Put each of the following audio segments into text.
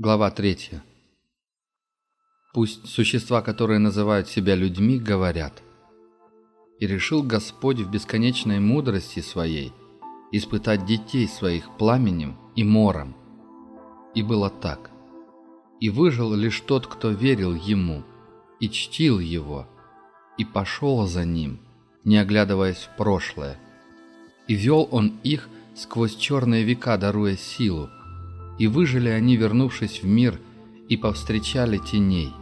Глава 3. Пусть существа, которые называют себя людьми, говорят. И решил Господь в бесконечной мудрости своей испытать детей своих пламенем и мором. И было так. И выжил лишь тот, кто верил ему, и чтил его, и пошел за ним, не оглядываясь в прошлое. И вел он их сквозь черные века, даруя силу, и выжили они, вернувшись в мир, и повстречали теней.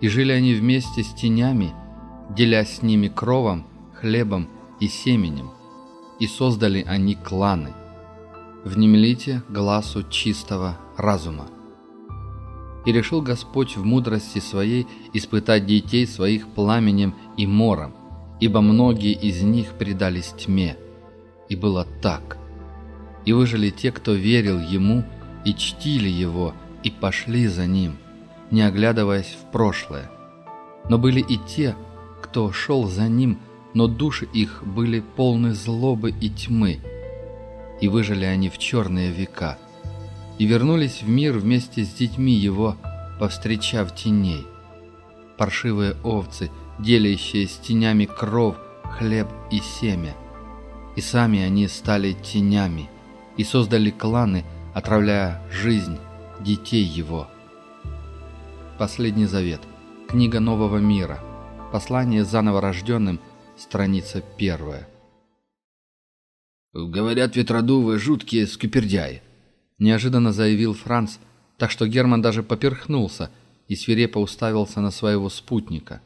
И жили они вместе с тенями, деля с ними кровом, хлебом и семенем. И создали они кланы. Внемлите глазу чистого разума. И решил Господь в мудрости своей испытать детей своих пламенем и мором, ибо многие из них предались тьме. И было так. И выжили те, кто верил Ему, и чтили его, и пошли за ним, не оглядываясь в прошлое. Но были и те, кто шел за ним, но души их были полны злобы и тьмы, и выжили они в черные века, и вернулись в мир вместе с детьми его, повстречав теней. Паршивые овцы, делящие с тенями кров, хлеб и семя. И сами они стали тенями, и создали кланы – отравляя жизнь детей его. Последний завет. Книга Нового мира. Послание заново рожденным. Страница первая. «Говорят, ветродувы жуткие скупердяи», — неожиданно заявил Франц, так что Герман даже поперхнулся и свирепо уставился на своего спутника.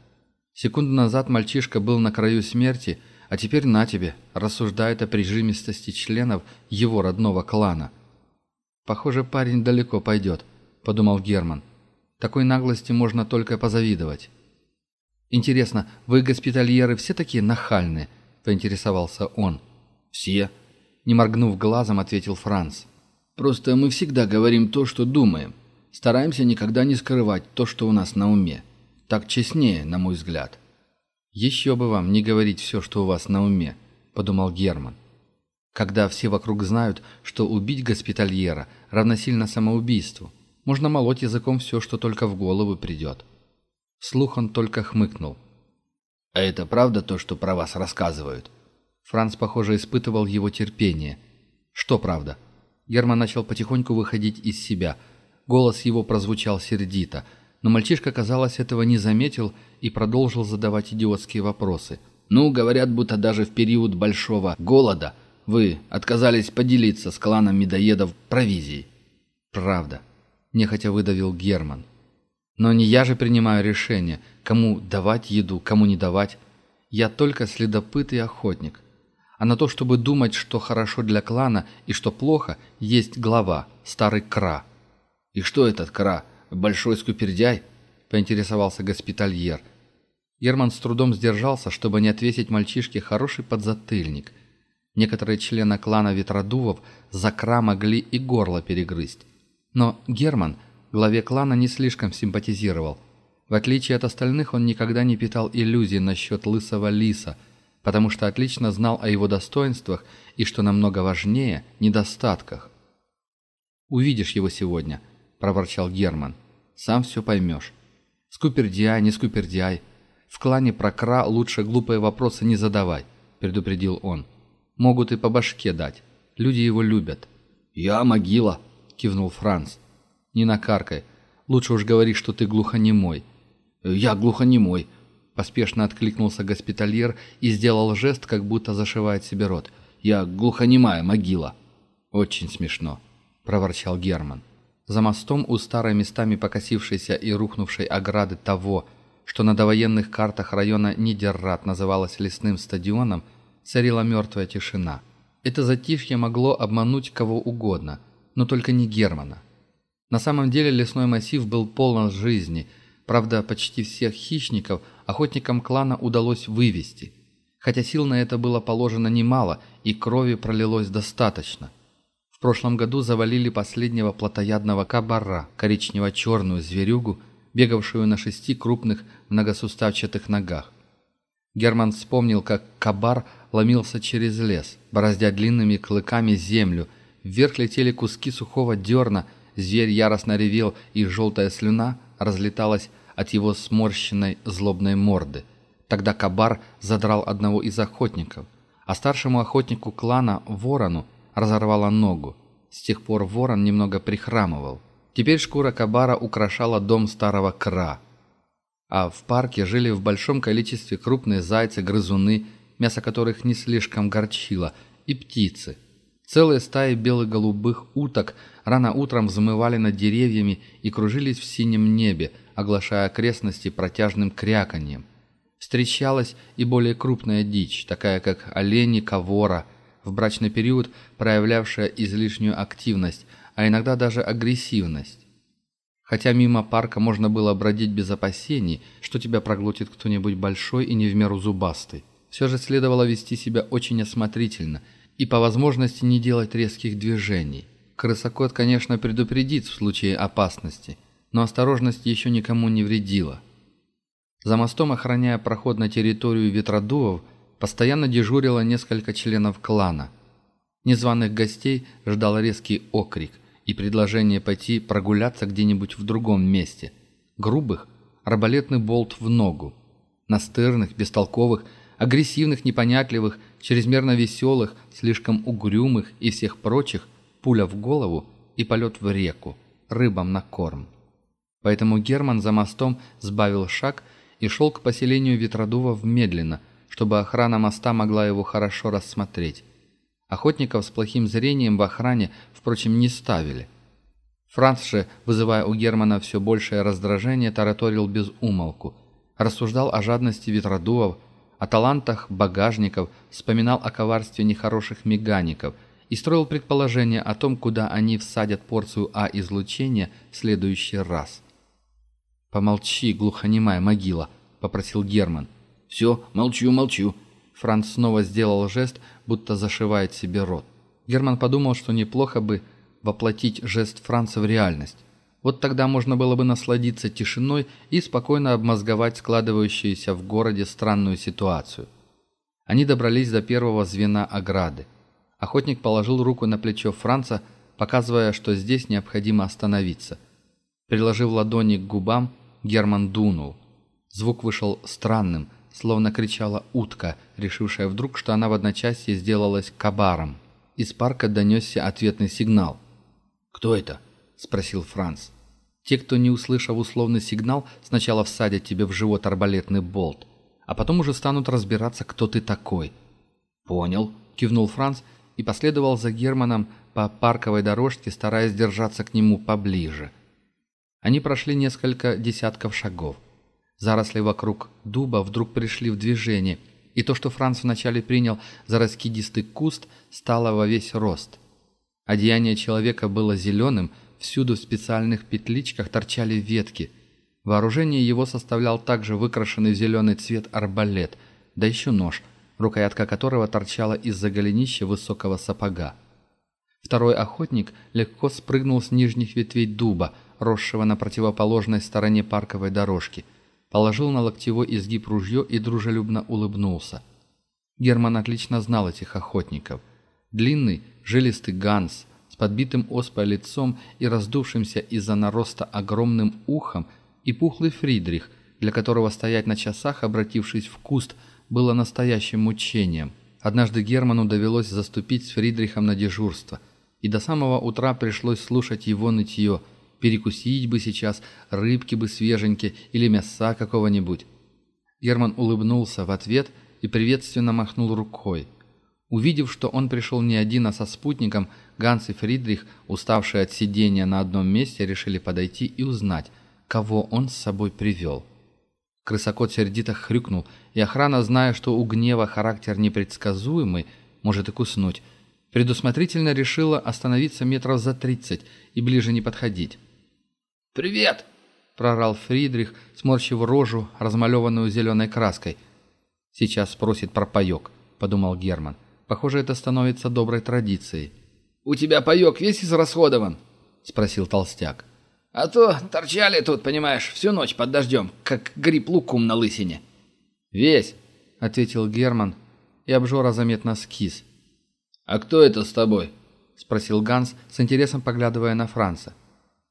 Секунду назад мальчишка был на краю смерти, а теперь на тебе, рассуждает о прижимистости членов его родного клана — «Похоже, парень далеко пойдет», – подумал Герман. «Такой наглости можно только позавидовать». «Интересно, вы, госпитальеры, все такие нахальные?» – поинтересовался он. «Все», – не моргнув глазом, ответил Франц. «Просто мы всегда говорим то, что думаем. Стараемся никогда не скрывать то, что у нас на уме. Так честнее, на мой взгляд». «Еще бы вам не говорить все, что у вас на уме», – подумал Герман когда все вокруг знают, что убить госпитальера равносильно самоубийству. Можно молоть языком все, что только в голову придет. Слух он только хмыкнул. «А это правда то, что про вас рассказывают?» Франц, похоже, испытывал его терпение. «Что правда?» Герман начал потихоньку выходить из себя. Голос его прозвучал сердито, но мальчишка, казалось, этого не заметил и продолжил задавать идиотские вопросы. «Ну, говорят, будто даже в период большого голода – вы отказались поделиться с кланом медоедов провизией». «Правда», – нехотя выдавил Герман. «Но не я же принимаю решение, кому давать еду, кому не давать. Я только следопыт и охотник. А на то, чтобы думать, что хорошо для клана и что плохо, есть глава, старый Кра». «И что этот Кра? Большой скупердяй?» – поинтересовался госпитальер. Герман с трудом сдержался, чтобы не отвесить мальчишке хороший подзатыльник – Некоторые члены клана Ветродувов закра могли и горло перегрызть. Но Герман главе клана не слишком симпатизировал. В отличие от остальных, он никогда не питал иллюзий насчет лысого лиса, потому что отлично знал о его достоинствах и, что намного важнее, недостатках. «Увидишь его сегодня», – проворчал Герман. «Сам все поймешь. Скупердиай, не скупердиай. В клане про кра лучше глупые вопросы не задавай», – предупредил он. Могут и по башке дать. Люди его любят». «Я могила», — кивнул Франц. «Не накаркай. Лучше уж говори, что ты глухонемой». «Я глухонемой», — поспешно откликнулся госпитальер и сделал жест, как будто зашивает себе рот. «Я глухонемая могила». «Очень смешно», — проворчал Герман. За мостом у старой местами покосившейся и рухнувшей ограды того, что на довоенных картах района Нидеррат называлось лесным стадионом, — царила мертвая тишина. Это затишье могло обмануть кого угодно, но только не Германа. На самом деле лесной массив был полон жизни, правда, почти всех хищников охотникам клана удалось вывести, хотя сил на это было положено немало и крови пролилось достаточно. В прошлом году завалили последнего плотоядного кабара, коричнево-черную зверюгу, бегавшую на шести крупных многосуставчатых ногах. Герман вспомнил, как кабар ломился через лес, бороздя длинными клыками землю. Вверх летели куски сухого дерна, зверь яростно ревел, и желтая слюна разлеталась от его сморщенной злобной морды. Тогда Кабар задрал одного из охотников, а старшему охотнику клана, Ворону, разорвало ногу. С тех пор Ворон немного прихрамывал. Теперь шкура Кабара украшала дом старого Кра. А в парке жили в большом количестве крупные зайцы, грызуны мясо которых не слишком горчило, и птицы. Целые стаи бело голубых уток рано утром взмывали над деревьями и кружились в синем небе, оглашая окрестности протяжным кряканьем. Встречалась и более крупная дичь, такая как олени, ковора, в брачный период проявлявшая излишнюю активность, а иногда даже агрессивность. Хотя мимо парка можно было бродить без опасений, что тебя проглотит кто-нибудь большой и не в меру зубастый. Все же следовало вести себя очень осмотрительно и по возможности не делать резких движений. Крысокот, конечно, предупредит в случае опасности, но осторожность еще никому не вредила. За мостом, охраняя проход на территорию ветродувов, постоянно дежурило несколько членов клана. Незваных гостей ждал резкий окрик и предложение пойти прогуляться где-нибудь в другом месте. Грубых – арбалетный болт в ногу. Настырных, бестолковых – агрессивных непонятливых, чрезмерно веселых, слишком угрюмых и всех прочих, пуля в голову и полет в реку, рыбам на корм. Поэтому Герман за мостом сбавил шаг и шел к поселению Ветродувов медленно, чтобы охрана моста могла его хорошо рассмотреть. Охотников с плохим зрением в охране, впрочем, не ставили. Франц же, вызывая у Германа все большее раздражение, тараторил без умолку. Рассуждал о жадности ветродувов, о талантах багажников, вспоминал о коварстве нехороших мегаников и строил предположение о том, куда они всадят порцию А-излучения в следующий раз. «Помолчи, глухонемая могила», — попросил Герман. «Все, молчу, молчу». Франц снова сделал жест, будто зашивает себе рот. Герман подумал, что неплохо бы воплотить жест Франца в реальность. Вот тогда можно было бы насладиться тишиной и спокойно обмозговать складывающуюся в городе странную ситуацию. Они добрались до первого звена ограды. Охотник положил руку на плечо Франца, показывая, что здесь необходимо остановиться. Приложив ладони к губам, Герман дунул. Звук вышел странным, словно кричала утка, решившая вдруг, что она в одночасье сделалась кабаром. Из парка донесся ответный сигнал. «Кто это?» – спросил Франц. Те, кто не услышав условный сигнал, сначала всадят тебе в живот арбалетный болт, а потом уже станут разбираться, кто ты такой. «Понял», — кивнул Франц и последовал за Германом по парковой дорожке, стараясь держаться к нему поближе. Они прошли несколько десятков шагов. Заросли вокруг дуба вдруг пришли в движение, и то, что Франц вначале принял за раскидистый куст, стало во весь рост. Одеяние человека было зеленым — Всюду в специальных петличках торчали ветки. Вооружение его составлял также выкрашенный в зеленый цвет арбалет, да еще нож, рукоятка которого торчала из-за голенища высокого сапога. Второй охотник легко спрыгнул с нижних ветвей дуба, росшего на противоположной стороне парковой дорожки, положил на локтевой изгиб ружье и дружелюбно улыбнулся. Герман отлично знал этих охотников. Длинный, жилистый Ганс – с подбитым оспой лицом и раздувшимся из-за нароста огромным ухом, и пухлый Фридрих, для которого стоять на часах, обратившись в куст, было настоящим мучением. Однажды Герману довелось заступить с Фридрихом на дежурство, и до самого утра пришлось слушать его нытье, перекусить бы сейчас, рыбки бы свеженькие или мяса какого-нибудь. Герман улыбнулся в ответ и приветственно махнул рукой. Увидев, что он пришел не один, а со спутником – Ганс и Фридрих, уставшие от сидения на одном месте, решили подойти и узнать, кого он с собой привел. Крысокот сердито хрюкнул, и охрана, зная, что у гнева характер непредсказуемый, может и куснуть, предусмотрительно решила остановиться метров за тридцать и ближе не подходить. «Привет!» – прорал Фридрих, сморщив рожу, размалеванную зеленой краской. «Сейчас спросит про паек», – подумал Герман. «Похоже, это становится доброй традицией». «У тебя паёк весь израсходован?» — спросил толстяк. «А то торчали тут, понимаешь, всю ночь под дождем, как гриб лукум на лысине». «Весь», — ответил Герман, и обжора заметно скис. «А кто это с тобой?» — спросил Ганс, с интересом поглядывая на Франца.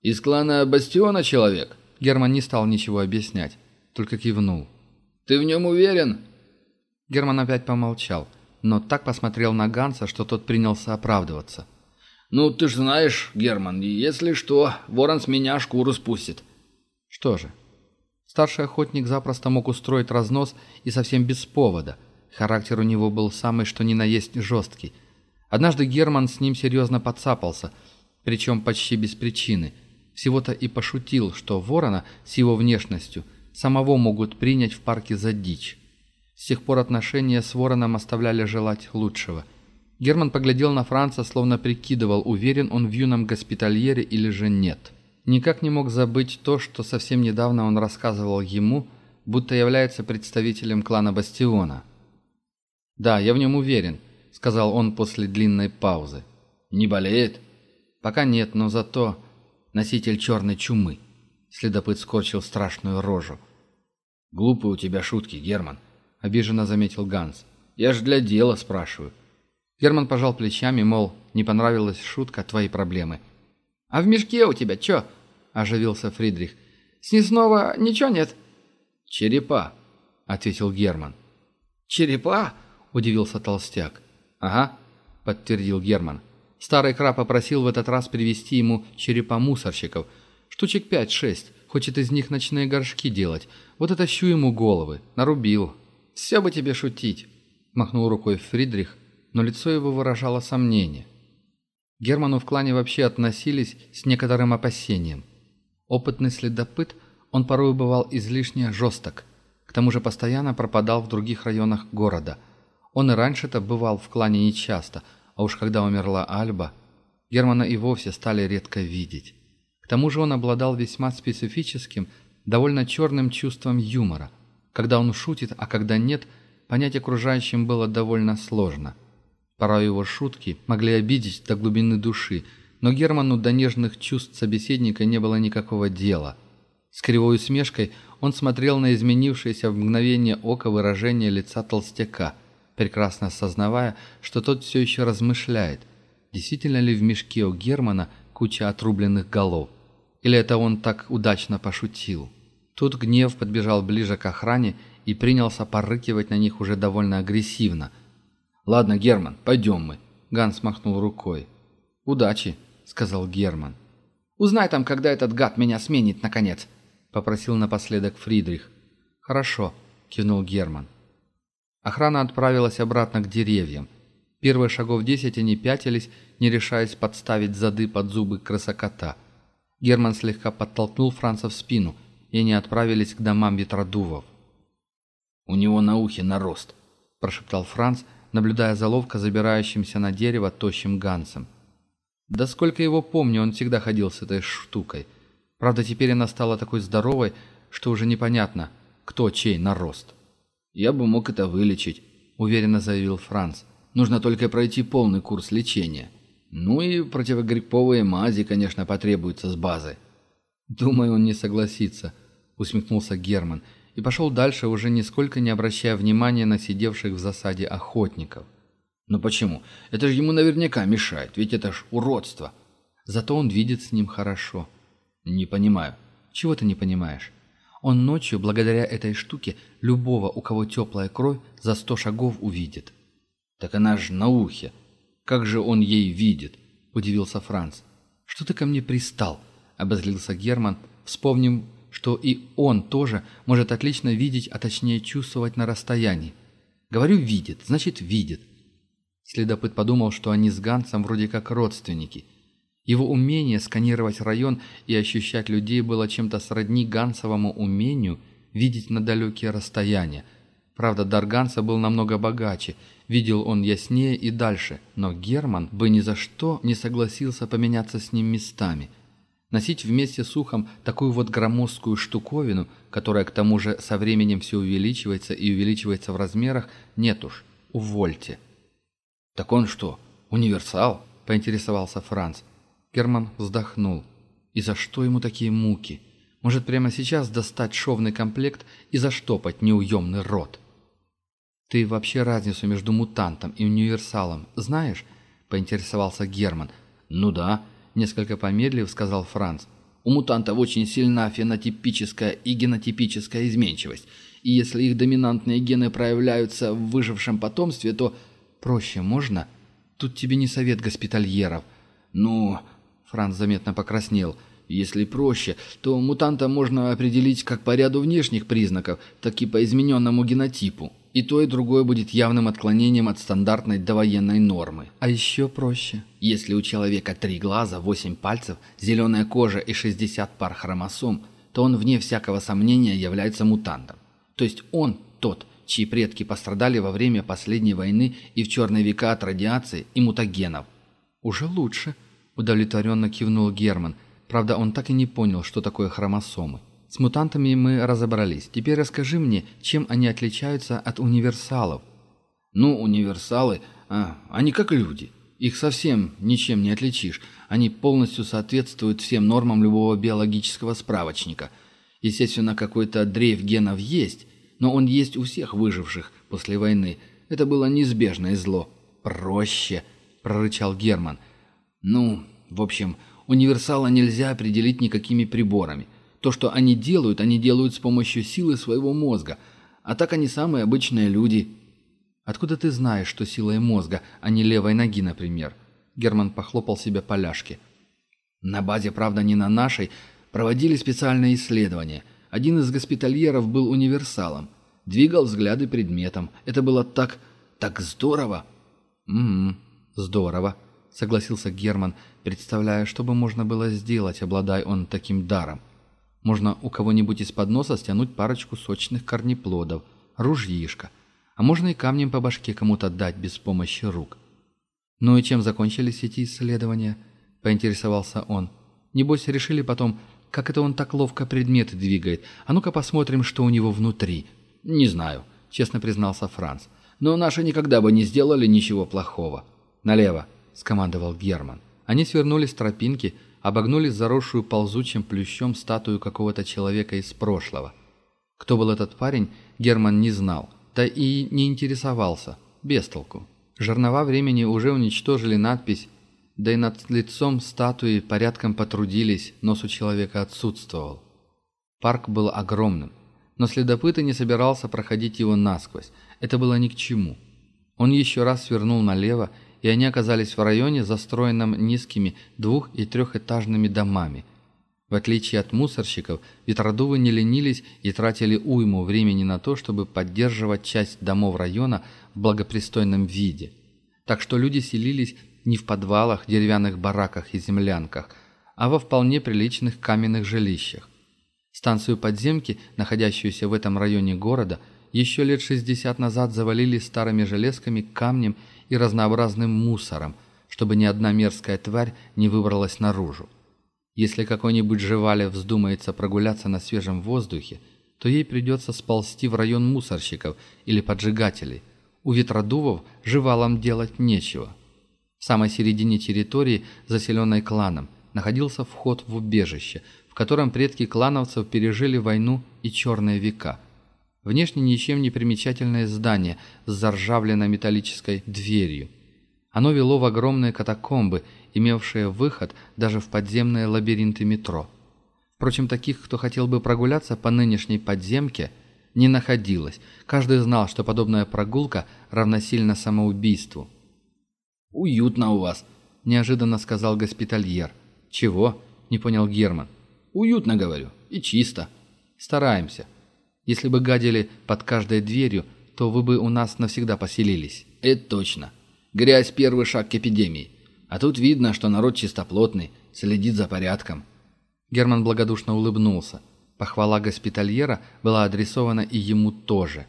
«Из клана Бастиона человек?» Герман не стал ничего объяснять, только кивнул. «Ты в нем уверен?» Герман опять помолчал, но так посмотрел на Ганса, что тот принялся оправдываться. Ну, ты ж знаешь, Герман, если что, ворон с меня шкуру спустит. Что же? Старший охотник запросто мог устроить разнос и совсем без повода. Характер у него был самый что ни на есть жесткий. Однажды Герман с ним серьезно подцапался, причем почти без причины. Всего-то и пошутил, что ворона с его внешностью самого могут принять в парке за дичь. С тех пор отношения с вороном оставляли желать лучшего – Герман поглядел на Франца, словно прикидывал, уверен он в юном госпитальере или же нет. Никак не мог забыть то, что совсем недавно он рассказывал ему, будто является представителем клана Бастиона. «Да, я в нем уверен», — сказал он после длинной паузы. «Не болеет?» «Пока нет, но зато носитель черной чумы». Следопыт скорчил страшную рожу. «Глупые у тебя шутки, Герман», — обиженно заметил Ганс. «Я же для дела спрашиваю. Герман пожал плечами, мол, не понравилась шутка твоей проблемы. «А в мешке у тебя чё?» – оживился Фридрих. «Снесного ничего нет?» «Черепа», – ответил Герман. «Черепа?» – удивился толстяк. «Ага», – подтвердил Герман. Старый краб попросил в этот раз привезти ему черепа мусорщиков. Штучек пять-шесть, хочет из них ночные горшки делать. Вот это щу ему головы, нарубил. «Все бы тебе шутить», – махнул рукой Фридрих но лицо его выражало сомнение. Герману в клане вообще относились с некоторым опасением. Опытный следопыт, он порой бывал излишне жесток, к тому же постоянно пропадал в других районах города. Он и раньше-то бывал в клане нечасто, а уж когда умерла Альба, Германа и вовсе стали редко видеть. К тому же он обладал весьма специфическим, довольно черным чувством юмора. Когда он шутит, а когда нет, понять окружающим было довольно сложно – Порой его шутки могли обидеть до глубины души, но Герману до нежных чувств собеседника не было никакого дела. С кривой усмешкой он смотрел на изменившееся в мгновение ока выражение лица толстяка, прекрасно осознавая, что тот все еще размышляет, действительно ли в мешке у Германа куча отрубленных голов. Или это он так удачно пошутил? Тут гнев подбежал ближе к охране и принялся порыкивать на них уже довольно агрессивно – Ладно, Герман, пойдем мы. Ганс махнул рукой. Удачи, сказал Герман. Узнай там, когда этот гад меня сменит, наконец, попросил напоследок Фридрих. Хорошо, кивнул Герман. Охрана отправилась обратно к деревьям. Первые шагов десять они пятились, не решаясь подставить зады под зубы красокота. Герман слегка подтолкнул Франца в спину, и они отправились к домам ветродувов. «У него на ухе нарост», – прошептал Франц, наблюдая за ловко забирающимся на дерево тощим Гансом. Да сколько его помню, он всегда ходил с этой штукой. Правда, теперь она стала такой здоровой, что уже непонятно, кто чей нарост. «Я бы мог это вылечить», — уверенно заявил Франц. «Нужно только пройти полный курс лечения. Ну и противогрипповые мази, конечно, потребуются с базы». «Думаю, он не согласится», — усмехнулся Герман. «Герман» и пошел дальше, уже нисколько не обращая внимания на сидевших в засаде охотников. Но почему? Это же ему наверняка мешает, ведь это ж уродство!» Зато он видит с ним хорошо. «Не понимаю». «Чего ты не понимаешь?» Он ночью, благодаря этой штуке, любого, у кого теплая кровь, за сто шагов увидит. «Так она же на ухе. Как же он ей видит?» – удивился Франц. «Что ты ко мне пристал?» – обозлился Герман, вспомнив что и он тоже может отлично видеть, а точнее чувствовать на расстоянии. Говорю «видит», значит «видит». Следопыт подумал, что они с Гансом вроде как родственники. Его умение сканировать район и ощущать людей было чем-то сродни Гансовому умению видеть на далекие расстояния. Правда, дар Ганса был намного богаче, видел он яснее и дальше, но Герман бы ни за что не согласился поменяться с ним местами – Носить вместе с ухом такую вот громоздкую штуковину, которая к тому же со временем все увеличивается и увеличивается в размерах, нет уж, увольте. «Так он что, универсал?» – поинтересовался Франц. Герман вздохнул. «И за что ему такие муки? Может, прямо сейчас достать шовный комплект и заштопать неуемный рот?» «Ты вообще разницу между мутантом и универсалом знаешь?» – поинтересовался Герман. «Ну да», несколько помедлив, сказал Франц. У мутантов очень сильна фенотипическая и генотипическая изменчивость. И если их доминантные гены проявляются в выжившем потомстве, то... Проще можно? Тут тебе не совет госпитальеров. Ну... Франц заметно покраснел. Если проще, то мутанта можно определить как по ряду внешних признаков, так и по измененному генотипу. И то, и другое будет явным отклонением от стандартной довоенной нормы. А еще проще. Если у человека три глаза, восемь пальцев, зеленая кожа и 60 пар хромосом, то он, вне всякого сомнения, является мутантом. То есть он тот, чьи предки пострадали во время последней войны и в черные века от радиации и мутагенов. «Уже лучше», – удовлетворенно кивнул Герман. Правда, он так и не понял, что такое хромосомы. С мутантами мы разобрались. Теперь расскажи мне, чем они отличаются от универсалов? Ну, универсалы, а, они как люди. Их совсем ничем не отличишь. Они полностью соответствуют всем нормам любого биологического справочника. Естественно, какой-то дрейф генов есть, но он есть у всех выживших после войны. Это было неизбежное зло. «Проще», — прорычал Герман. «Ну, в общем, универсала нельзя определить никакими приборами. То, что они делают, они делают с помощью силы своего мозга. А так они самые обычные люди. Откуда ты знаешь, что силой мозга, а не левой ноги, например? Герман похлопал себя по ляжке. На базе, правда, не на нашей, проводили специальные исследования. Один из госпитальеров был универсалом. Двигал взгляды предметом. Это было так... так здорово. «Угу, здорово», — согласился Герман, представляя, что бы можно было сделать, обладая он таким даром. Можно у кого-нибудь из-под носа стянуть парочку сочных корнеплодов, ружьишко. А можно и камнем по башке кому-то дать без помощи рук. «Ну и чем закончились эти исследования?» – поинтересовался он. «Небось, решили потом, как это он так ловко предметы двигает. А ну-ка посмотрим, что у него внутри». «Не знаю», – честно признался Франц. «Но наши никогда бы не сделали ничего плохого». «Налево», – скомандовал Герман. Они свернули с тропинки – обогнули заросшую ползучим плющом статую какого-то человека из прошлого. Кто был этот парень, Герман не знал, да и не интересовался, без толку. Жернова времени уже уничтожили надпись, да и над лицом статуи порядком потрудились, нос у человека отсутствовал. Парк был огромным, но следопыт и не собирался проходить его насквозь, это было ни к чему. Он еще раз свернул налево и они оказались в районе, застроенном низкими двух- и трехэтажными домами. В отличие от мусорщиков, ветродувы не ленились и тратили уйму времени на то, чтобы поддерживать часть домов района в благопристойном виде. Так что люди селились не в подвалах, деревянных бараках и землянках, а во вполне приличных каменных жилищах. Станцию подземки, находящуюся в этом районе города, еще лет 60 назад завалили старыми железками, камнем и и разнообразным мусором, чтобы ни одна мерзкая тварь не выбралась наружу. Если какой-нибудь жевале вздумается прогуляться на свежем воздухе, то ей придется сползти в район мусорщиков или поджигателей. У ветродувов жевалам делать нечего. В самой середине территории, заселенной кланом, находился вход в убежище, в котором предки клановцев пережили войну и черные века – Внешне ничем не примечательное здание с заржавленной металлической дверью. Оно вело в огромные катакомбы, имевшие выход даже в подземные лабиринты метро. Впрочем, таких, кто хотел бы прогуляться по нынешней подземке, не находилось. Каждый знал, что подобная прогулка равносильна самоубийству. «Уютно у вас», — неожиданно сказал госпитальер. «Чего?» — не понял Герман. «Уютно, говорю, и чисто. Стараемся». Если бы гадили под каждой дверью, то вы бы у нас навсегда поселились». «Это точно. Грязь — первый шаг к эпидемии. А тут видно, что народ чистоплотный, следит за порядком». Герман благодушно улыбнулся. Похвала госпитальера была адресована и ему тоже.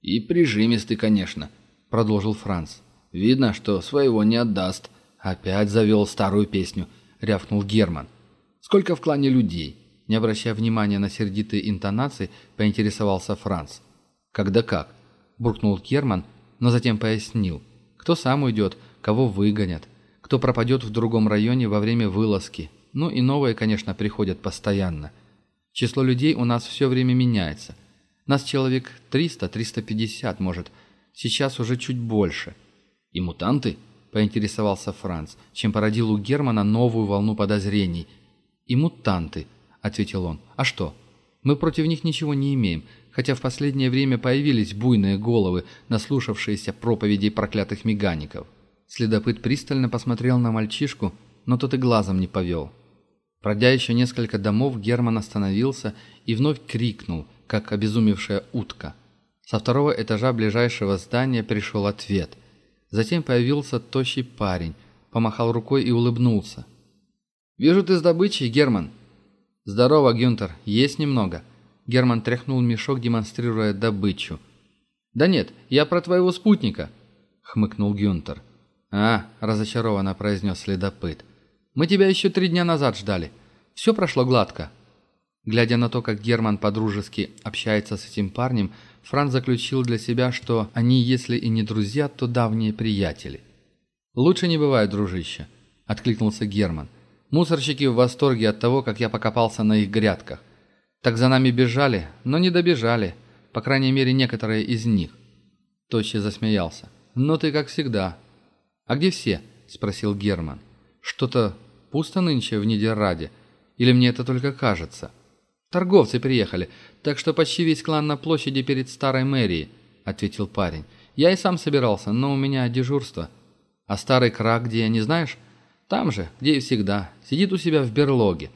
«И прижимистый, конечно», — продолжил Франц. «Видно, что своего не отдаст». «Опять завел старую песню», — рявкнул Герман. «Сколько в клане людей? Не обращая внимания на сердитые интонации, поинтересовался Франц. «Когда как?» – буркнул Керман, но затем пояснил. «Кто сам уйдет, кого выгонят, кто пропадет в другом районе во время вылазки. Ну и новые, конечно, приходят постоянно. Число людей у нас все время меняется. Нас человек 300-350, может. Сейчас уже чуть больше». «И мутанты?» – поинтересовался Франц, чем породил у Германа новую волну подозрений. «И мутанты», — ответил он. «А что? Мы против них ничего не имеем, хотя в последнее время появились буйные головы, наслушавшиеся проповедей проклятых мегаников». Следопыт пристально посмотрел на мальчишку, но тот и глазом не повел. Пройдя еще несколько домов, Герман остановился и вновь крикнул, как обезумевшая утка. Со второго этажа ближайшего здания пришел ответ. Затем появился тощий парень, помахал рукой и улыбнулся. «Вижу ты с добычей, Герман», «Здорово, Гюнтер, есть немного?» Герман тряхнул мешок, демонстрируя добычу. «Да нет, я про твоего спутника», — хмыкнул Гюнтер. «А», — разочарованно произнес следопыт, — «мы тебя еще три дня назад ждали. Все прошло гладко». Глядя на то, как Герман по-дружески общается с этим парнем, Франц заключил для себя, что они, если и не друзья, то давние приятели. «Лучше не бывает, дружище», — откликнулся Герман. Мусорщики в восторге от того, как я покопался на их грядках. Так за нами бежали, но не добежали, по крайней мере, некоторые из них. Тощий засмеялся. Но «Ну ты как всегда». «А где все?» – спросил Герман. «Что-то пусто нынче в Нидерраде? Или мне это только кажется?» «Торговцы приехали, так что почти весь клан на площади перед старой мэрией», – ответил парень. «Я и сам собирался, но у меня дежурство». «А старый крак где, не знаешь?» Там же, где и всегда, сидит у себя в берлоге.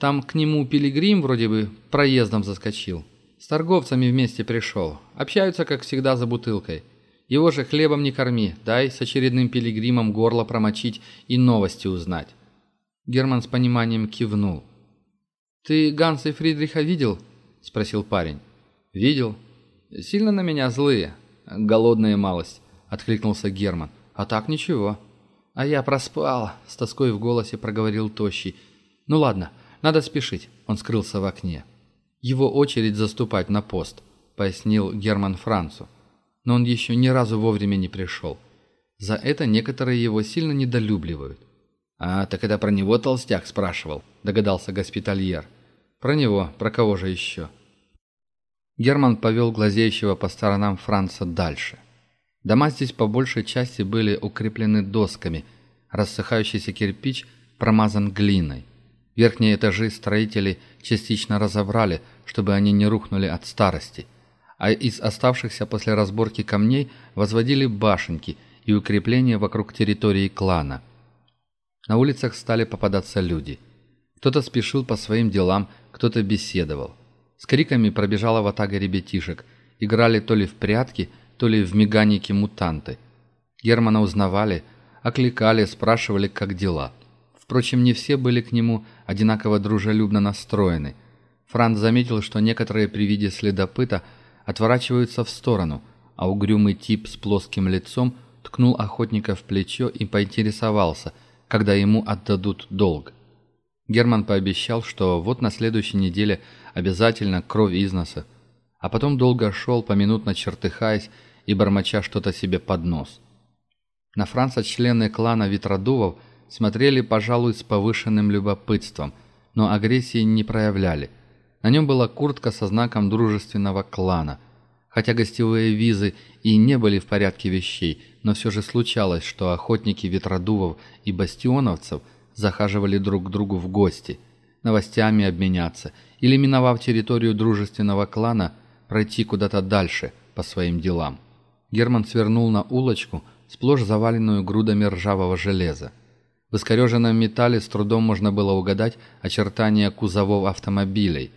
Там к нему пилигрим вроде бы проездом заскочил. С торговцами вместе пришел. Общаются, как всегда, за бутылкой. Его же хлебом не корми, дай с очередным пилигримом горло промочить и новости узнать». Герман с пониманием кивнул. «Ты Ганса и Фридриха видел?» – спросил парень. «Видел. Сильно на меня злые. Голодная малость», – откликнулся Герман. «А так ничего». «А я проспал», — с тоской в голосе проговорил Тощий. «Ну ладно, надо спешить», — он скрылся в окне. «Его очередь заступать на пост», — пояснил Герман Францу. Но он еще ни разу вовремя не пришел. За это некоторые его сильно недолюбливают. «А, так это про него толстяк спрашивал», — догадался госпитальер. «Про него, про кого же еще?» Герман повел глазеющего по сторонам Франца дальше. Дома здесь по большей части были укреплены досками, рассыхающийся кирпич промазан глиной. Верхние этажи строители частично разобрали, чтобы они не рухнули от старости, а из оставшихся после разборки камней возводили башенки и укрепления вокруг территории клана. На улицах стали попадаться люди. Кто-то спешил по своим делам, кто-то беседовал. С криками пробежала ватага ребятишек, играли то ли в прятки, то ли в меганики мутанты. Германа узнавали, окликали, спрашивали, как дела. Впрочем, не все были к нему одинаково дружелюбно настроены. Франц заметил, что некоторые при виде следопыта отворачиваются в сторону, а угрюмый тип с плоским лицом ткнул охотника в плечо и поинтересовался, когда ему отдадут долг. Герман пообещал, что вот на следующей неделе обязательно кровь износа, А потом долго шел, поминутно чертыхаясь и бормоча что-то себе под нос. На Франца члены клана Витродувов смотрели, пожалуй, с повышенным любопытством, но агрессии не проявляли. На нем была куртка со знаком дружественного клана. Хотя гостевые визы и не были в порядке вещей, но все же случалось, что охотники Витродувов и бастионовцев захаживали друг к другу в гости, новостями обменяться или, миновав территорию дружественного клана, пройти куда-то дальше по своим делам. Герман свернул на улочку, сплошь заваленную грудами ржавого железа. В искореженном металле с трудом можно было угадать очертания кузовов автомобилей.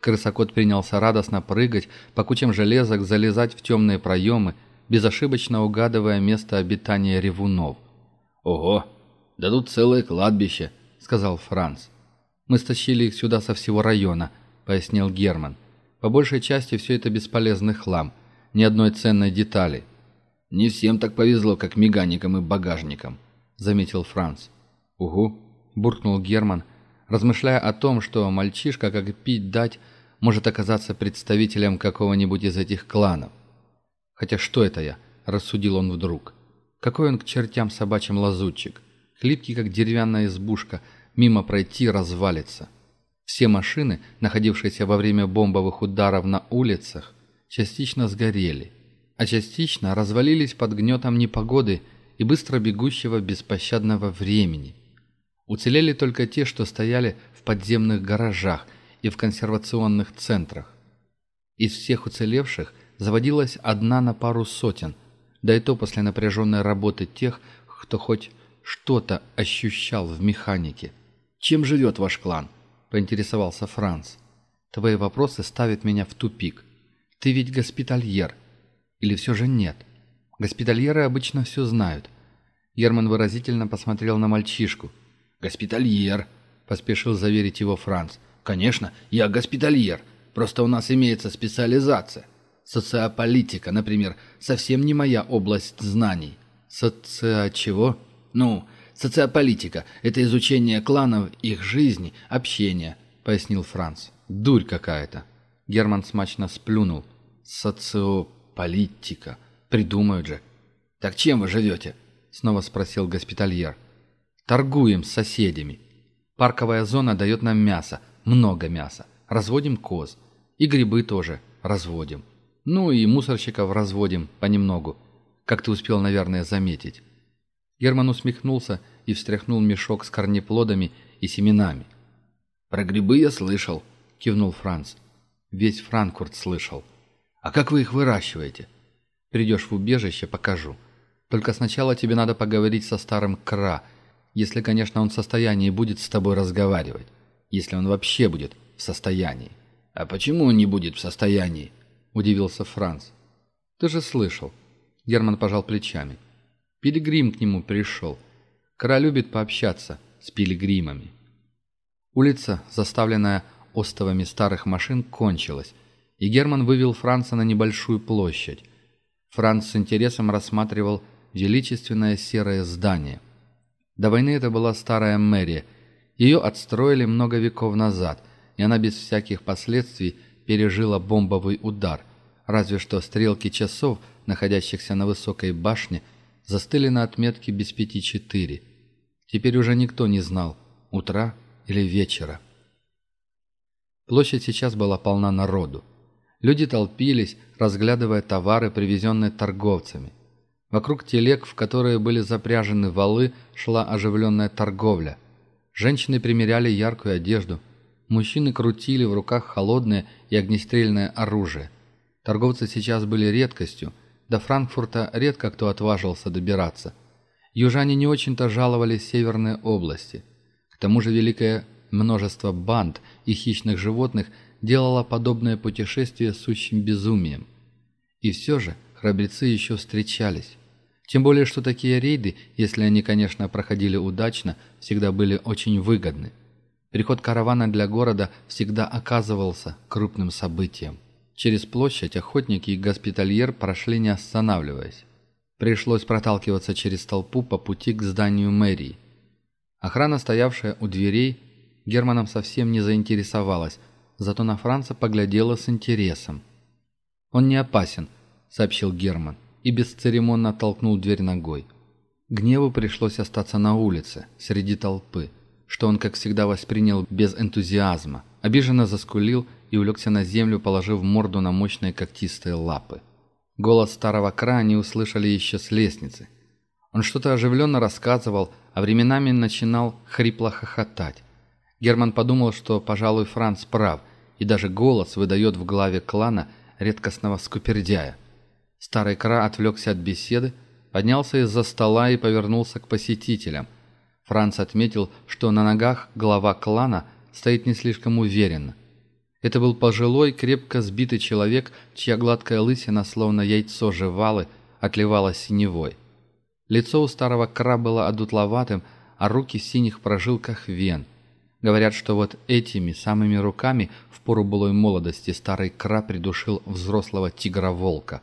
Крысокот принялся радостно прыгать по кучам железок, залезать в темные проемы, безошибочно угадывая место обитания ревунов. «Ого! Да тут целое кладбище!» — сказал Франц. «Мы стащили их сюда со всего района», — пояснил Герман. «По большей части все это бесполезный хлам — ни одной ценной детали. «Не всем так повезло, как меганикам и багажникам», — заметил Франц. «Угу», — буркнул Герман, размышляя о том, что мальчишка, как пить дать, может оказаться представителем какого-нибудь из этих кланов. «Хотя что это я?» — рассудил он вдруг. «Какой он к чертям собачьим лазутчик? Хлипкий, как деревянная избушка, мимо пройти развалится». Все машины, находившиеся во время бомбовых ударов на улицах, частично сгорели, а частично развалились под гнетом непогоды и быстро бегущего беспощадного времени. Уцелели только те, что стояли в подземных гаражах и в консервационных центрах. Из всех уцелевших заводилась одна на пару сотен, да и то после напряженной работы тех, кто хоть что-то ощущал в механике. «Чем живет ваш клан?» – поинтересовался Франц. «Твои вопросы ставят меня в тупик. Ты ведь госпитальер. Или все же нет? Госпитальеры обычно все знают. Ерман выразительно посмотрел на мальчишку. «Госпитальер», — поспешил заверить его Франц. «Конечно, я госпитальер. Просто у нас имеется специализация. Социополитика, например, совсем не моя область знаний». «Социо... А чего?» «Ну, социополитика — это изучение кланов, их жизни, общения», — пояснил Франц. «Дурь какая-то». Герман смачно сплюнул. «Социополитика. Придумают же». «Так чем вы живете?» — снова спросил госпитальер. «Торгуем с соседями. Парковая зона дает нам мясо, много мяса. Разводим коз. И грибы тоже разводим. Ну и мусорщиков разводим понемногу, как ты успел, наверное, заметить». Герман усмехнулся и встряхнул мешок с корнеплодами и семенами. «Про грибы я слышал», — кивнул Франц. Весь Франкфурт слышал. А как вы их выращиваете? Придешь в убежище, покажу. Только сначала тебе надо поговорить со старым Кра, если, конечно, он в состоянии будет с тобой разговаривать. Если он вообще будет в состоянии. А почему он не будет в состоянии? Удивился Франц. Ты же слышал. Герман пожал плечами. Пилигрим к нему пришел. Кра любит пообщаться с пилигримами. Улица, заставленная остовами старых машин кончилась, и Герман вывел Франца на небольшую площадь. Франц с интересом рассматривал величественное серое здание. До войны это была старая мэрия. Ее отстроили много веков назад, и она без всяких последствий пережила бомбовый удар. Разве что стрелки часов, находящихся на высокой башне, застыли на отметке без пяти четыре. Теперь уже никто не знал, утра или вечера. Площадь сейчас была полна народу. Люди толпились, разглядывая товары, привезенные торговцами. Вокруг телег, в которые были запряжены валы, шла оживленная торговля. Женщины примеряли яркую одежду. Мужчины крутили в руках холодное и огнестрельное оружие. Торговцы сейчас были редкостью. До Франкфурта редко кто отважился добираться. Южане не очень-то жаловались северные области. К тому же великое множество банд и хищных животных делало подобное путешествие сущим безумием. И все же храбрецы еще встречались. Тем более, что такие рейды, если они, конечно, проходили удачно, всегда были очень выгодны. Приход каравана для города всегда оказывался крупным событием. Через площадь охотники и госпитальер прошли не останавливаясь. Пришлось проталкиваться через толпу по пути к зданию мэрии. Охрана, стоявшая у дверей, Германом совсем не заинтересовалась, зато на Франца поглядела с интересом. «Он не опасен», — сообщил Герман и бесцеремонно толкнул дверь ногой. Гневу пришлось остаться на улице, среди толпы, что он, как всегда, воспринял без энтузиазма, обиженно заскулил и улегся на землю, положив морду на мощные когтистые лапы. Голос старого кра они услышали еще с лестницы. Он что-то оживленно рассказывал, а временами начинал хрипло хохотать. Герман подумал, что, пожалуй, Франц прав, и даже голос выдает в главе клана редкостного скупердяя. Старый Кра отвлекся от беседы, поднялся из-за стола и повернулся к посетителям. Франц отметил, что на ногах глава клана стоит не слишком уверенно. Это был пожилой, крепко сбитый человек, чья гладкая лысина, словно яйцо жевалы, отливала синевой. Лицо у старого Кра было одутловатым, а руки в синих прожилках вен – Говорят, что вот этими самыми руками в пору былой молодости старый кра придушил взрослого тигра-волка.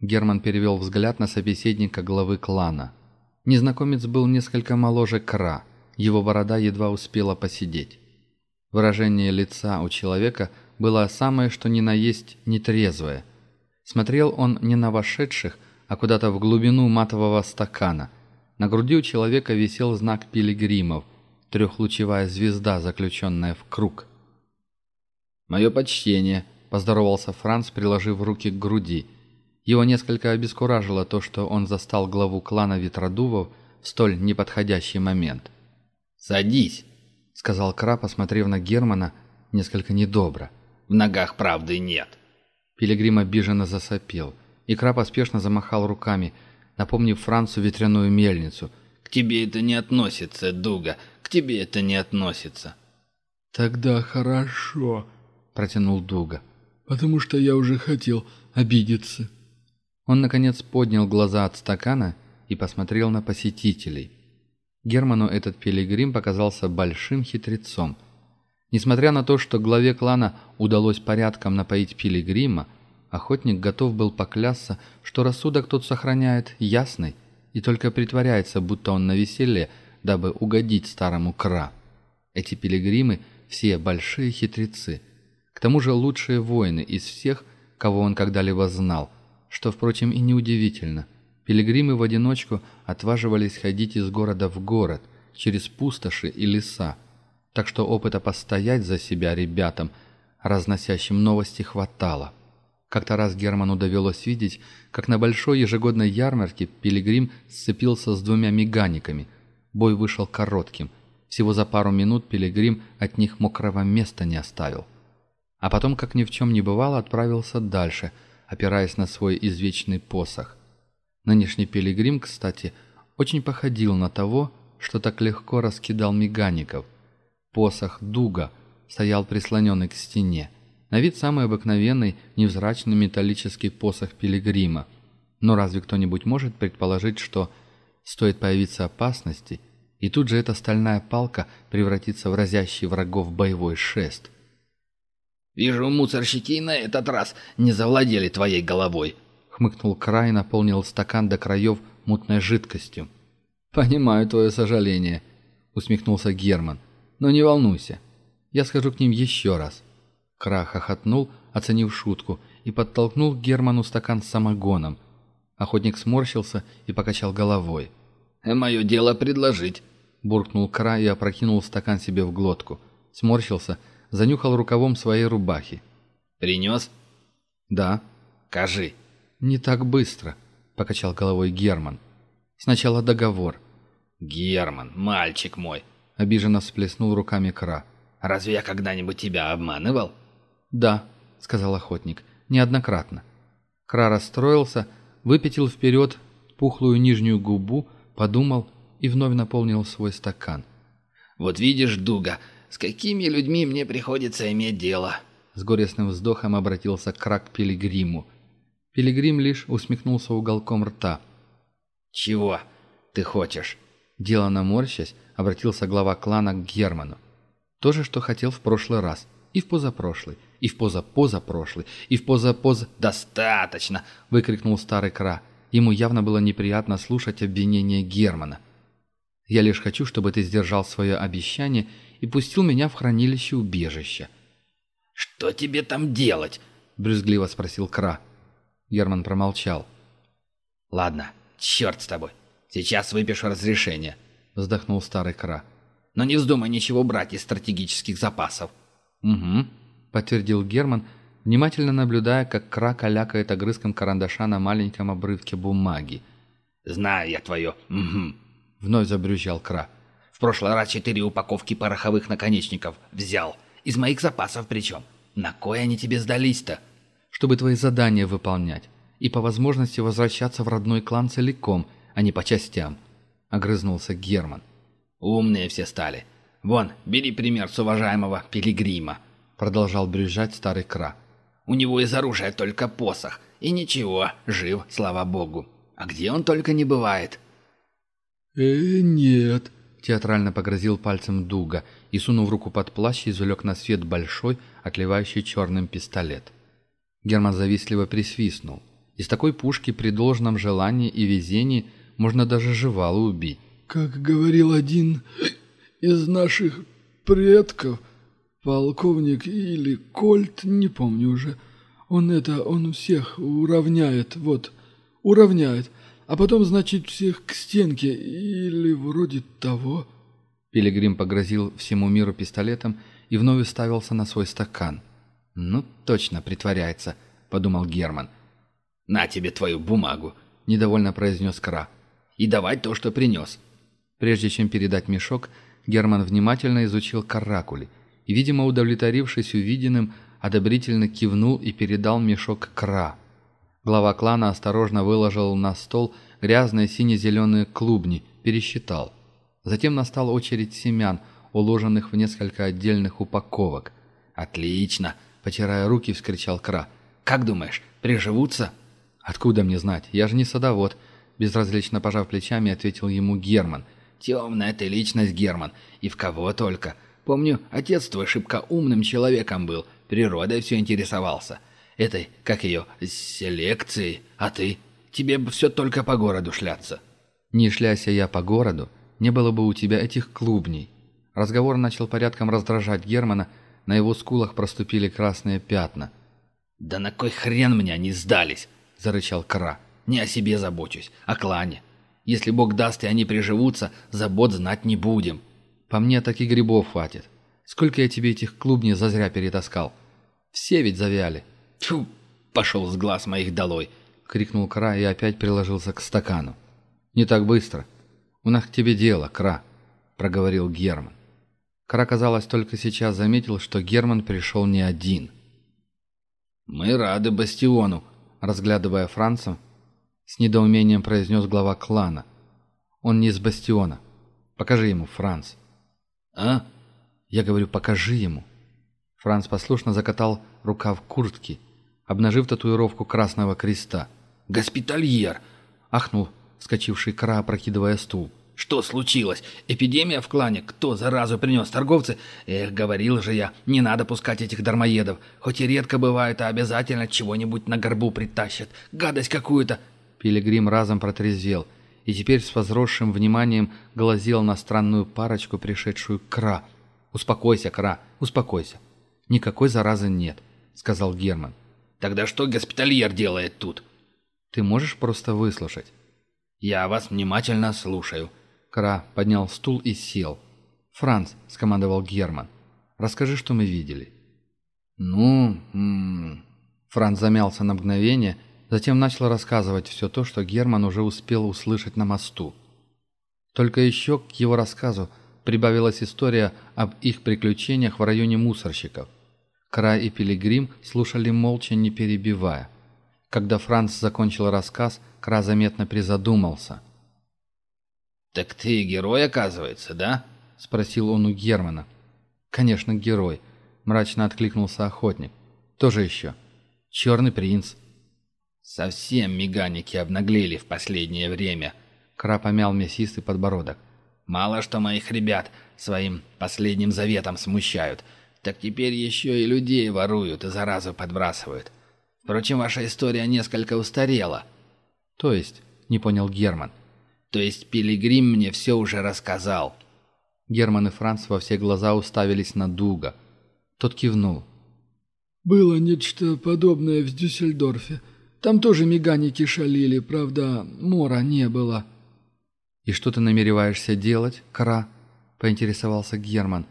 Герман перевел взгляд на собеседника главы клана. Незнакомец был несколько моложе кра, его борода едва успела посидеть. Выражение лица у человека было самое что ни на есть нетрезвое. Смотрел он не на вошедших, а куда-то в глубину матового стакана. На груди у человека висел знак пилигримов – трехлучевая звезда, заключенная в круг. «Мое почтение», — поздоровался Франц, приложив руки к груди. Его несколько обескуражило то, что он застал главу клана Ветродувов в столь неподходящий момент. «Садись», — сказал Кра, посмотрев на Германа несколько недобро. «В ногах правды нет». Пилигрим обиженно засопел. и Икра поспешно замахал руками, напомнив Францу ветряную мельницу. «К тебе это не относится, Дуга к тебе это не относится». «Тогда хорошо», — протянул Дуга, «потому что я уже хотел обидеться». Он, наконец, поднял глаза от стакана и посмотрел на посетителей. Герману этот пилигрим показался большим хитрецом. Несмотря на то, что главе клана удалось порядком напоить пилигрима, охотник готов был поклясться, что рассудок тот сохраняет ясный и только притворяется, будто он на веселье дабы угодить старому Кра. Эти пилигримы все большие хитрецы, к тому же лучшие воины из всех, кого он когда-либо знал, что, впрочем, и неудивительно. Пилигримы в одиночку отваживались ходить из города в город, через пустоши и леса, так что опыта постоять за себя ребятам, разносящим новости, хватало. Как-то раз Герману довелось видеть, как на большой ежегодной ярмарке пилигрим сцепился с двумя меганиками – Бой вышел коротким. Всего за пару минут Пилигрим от них мокрого места не оставил. А потом, как ни в чем не бывало, отправился дальше, опираясь на свой извечный посох. Нынешний Пилигрим, кстати, очень походил на того, что так легко раскидал мегаников. Посох дуга стоял прислоненный к стене. На вид самый обыкновенный, невзрачный металлический посох Пилигрима. Но разве кто-нибудь может предположить, что стоит появиться опасности, и тут же эта стальная палка превратится в разящий врагов боевой шест. «Вижу, мусорщики на этот раз не завладели твоей головой!» — хмыкнул край, наполнил стакан до краев мутной жидкостью. «Понимаю твое сожаление», — усмехнулся Герман. «Но не волнуйся, я схожу к ним еще раз». Кра хохотнул, оценив шутку, и подтолкнул Герману стакан с самогоном. Охотник сморщился и покачал головой. «Мое дело предложить», буркнул Кра и опрокинул стакан себе в глотку. Сморщился, занюхал рукавом своей рубахи. «Принес?» «Да». «Кажи». «Не так быстро», — покачал головой Герман. «Сначала договор». «Герман, мальчик мой», — обиженно всплеснул руками Кра. «Разве я когда-нибудь тебя обманывал?» «Да», — сказал охотник, — «неоднократно». Кра расстроился, выпятил вперед пухлую нижнюю губу, подумал — и вновь наполнил свой стакан. «Вот видишь, Дуга, с какими людьми мне приходится иметь дело!» С горестным вздохом обратился Крак к Пилигриму. Пилигрим лишь усмехнулся уголком рта. «Чего ты хочешь?» Дело наморщась, обратился глава клана к Герману. То же, что хотел в прошлый раз. И в позапрошлый, и в позапозапрошлый, и в позапоз... «Достаточно!» – выкрикнул старый Кра. Ему явно было неприятно слушать обвинения Германа. Я лишь хочу, чтобы ты сдержал свое обещание и пустил меня в хранилище убежища». «Что тебе там делать?» — брюзгливо спросил Кра. Герман промолчал. «Ладно, черт с тобой. Сейчас выпишу разрешение», — вздохнул старый Кра. «Но не вздумай ничего брать из стратегических запасов». «Угу», — подтвердил Герман, внимательно наблюдая, как Кра калякает огрызком карандаша на маленьком обрывке бумаги. «Знаю я твое «угу». Вновь забрюзжал Кра. «В прошлый раз четыре упаковки пороховых наконечников взял. Из моих запасов причем. На кой они тебе сдались-то?» «Чтобы твои задания выполнять. И по возможности возвращаться в родной клан целиком, а не по частям», — огрызнулся Герман. «Умные все стали. Вон, бери пример с уважаемого Пилигрима», — продолжал брюзжать старый Кра. «У него из оружия только посох. И ничего, жив, слава богу. А где он только не бывает?» э нет», — театрально погрозил пальцем Дуга и, сунув руку под плащ, извлек на свет большой, отливающий черным пистолет. Герман завистливо присвистнул. Из такой пушки при должном желании и везении можно даже жевалу убить. «Как говорил один из наших предков, полковник или кольт, не помню уже, он это, он всех уравняет, вот, уравняет» а потом, значит, всех к стенке или вроде того». Пилигрим погрозил всему миру пистолетом и вновь уставился на свой стакан. «Ну, точно притворяется», — подумал Герман. «На тебе твою бумагу», — недовольно произнес Кра. «И давай то, что принес». Прежде чем передать мешок, Герман внимательно изучил каракули и, видимо, удовлетворившись увиденным, одобрительно кивнул и передал мешок Кра. Глава клана осторожно выложил на стол грязные сине-зеленые клубни, пересчитал. Затем настала очередь семян, уложенных в несколько отдельных упаковок. «Отлично!» – потирая руки, вскричал Кра. «Как думаешь, приживутся?» «Откуда мне знать? Я же не садовод!» Безразлично пожав плечами, ответил ему Герман. «Темная ты личность, Герман, и в кого только. Помню, отец твой шибко умным человеком был, природой все интересовался этой, как ее, селекции, а ты? Тебе все только по городу шляться». «Не шляйся я по городу, не было бы у тебя этих клубней». Разговор начал порядком раздражать Германа, на его скулах проступили красные пятна. «Да на кой хрен меня они сдались?» – зарычал Кра. «Не о себе забочусь, о клане. Если Бог даст и они приживутся, забот знать не будем». «По мне так и грибов хватит. Сколько я тебе этих клубней зазря перетаскал? Все ведь завяли». Тьфу, пошел с глаз моих долой!» — крикнул Кра и опять приложился к стакану. «Не так быстро. У нас к тебе дело, Кра», — проговорил Герман. Кра, казалось, только сейчас заметил, что Герман пришел не один. «Мы рады Бастиону», — разглядывая Франца, с недоумением произнес глава клана. «Он не из Бастиона. Покажи ему, Франц». «А?» «Я говорю, покажи ему». Франц послушно закатал рукав куртки обнажив татуировку Красного Креста. «Госпитальер!» — ахнул, вскочивший Кра, прокидывая стул. «Что случилось? Эпидемия в клане? Кто заразу принес? Торговцы? Эх, говорил же я, не надо пускать этих дармоедов. Хоть и редко бывает, а обязательно чего-нибудь на горбу притащат. Гадость какую-то!» Пилигрим разом протрезвел и теперь с возросшим вниманием глазел на странную парочку, пришедшую Кра. «Успокойся, Кра, успокойся. Никакой заразы нет», — сказал Герман. Тогда что госпитальер делает тут?» «Ты можешь просто выслушать?» «Я вас внимательно слушаю». Кра поднял стул и сел. «Франц», — скомандовал Герман, — «расскажи, что мы видели». «Ну...» м -м. Франц замялся на мгновение, затем начал рассказывать все то, что Герман уже успел услышать на мосту. Только еще к его рассказу прибавилась история об их приключениях в районе мусорщиков — Край и Пилигрим слушали молча, не перебивая. Когда Франц закончил рассказ, Кра заметно призадумался. «Так ты герой, оказывается, да?» — спросил он у Германа. «Конечно, герой», — мрачно откликнулся охотник. «Тоже еще. Черный принц». «Совсем меганики обнаглели в последнее время», — Кра помял мясистый подбородок. «Мало что моих ребят своим последним заветом смущают». Так теперь еще и людей воруют и заразу подбрасывают. Впрочем, ваша история несколько устарела». «То есть?» — не понял Герман. «То есть Пилигрим мне все уже рассказал». Герман и Франц во все глаза уставились на Дуга. Тот кивнул. «Было нечто подобное в Дюссельдорфе. Там тоже меганики шалили, правда, мора не было». «И что ты намереваешься делать, Кра?» — поинтересовался Герман.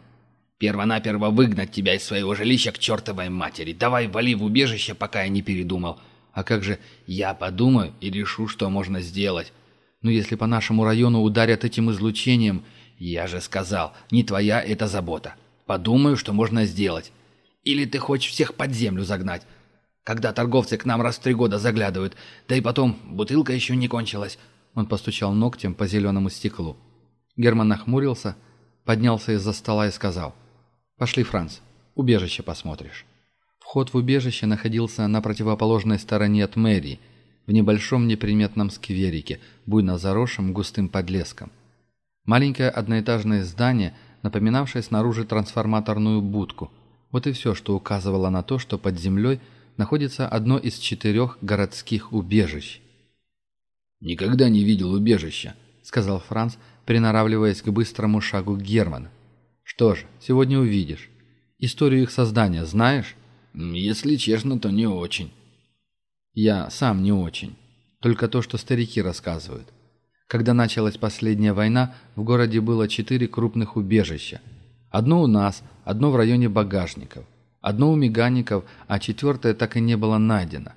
Первонаперво выгнать тебя из своего жилища к чертовой матери. Давай вали в убежище, пока я не передумал. А как же я подумаю и решу, что можно сделать. Ну, если по нашему району ударят этим излучением, я же сказал, не твоя это забота. Подумаю, что можно сделать. Или ты хочешь всех под землю загнать. Когда торговцы к нам раз в три года заглядывают, да и потом бутылка еще не кончилась. Он постучал ногтем по зеленому стеклу. Герман нахмурился, поднялся из-за стола и сказал — «Пошли, Франц, убежище посмотришь». Вход в убежище находился на противоположной стороне от мэрии, в небольшом неприметном скверике, буйно заросшем густым подлеском. Маленькое одноэтажное здание, напоминавшее снаружи трансформаторную будку. Вот и все, что указывало на то, что под землей находится одно из четырех городских убежищ. «Никогда не видел убежища», — сказал Франц, приноравливаясь к быстрому шагу Германа. Что ж, сегодня увидишь. Историю их создания знаешь? Если честно, то не очень. Я сам не очень. Только то, что старики рассказывают. Когда началась последняя война, в городе было четыре крупных убежища. Одно у нас, одно в районе багажников, одно у мегаников, а четвертое так и не было найдено.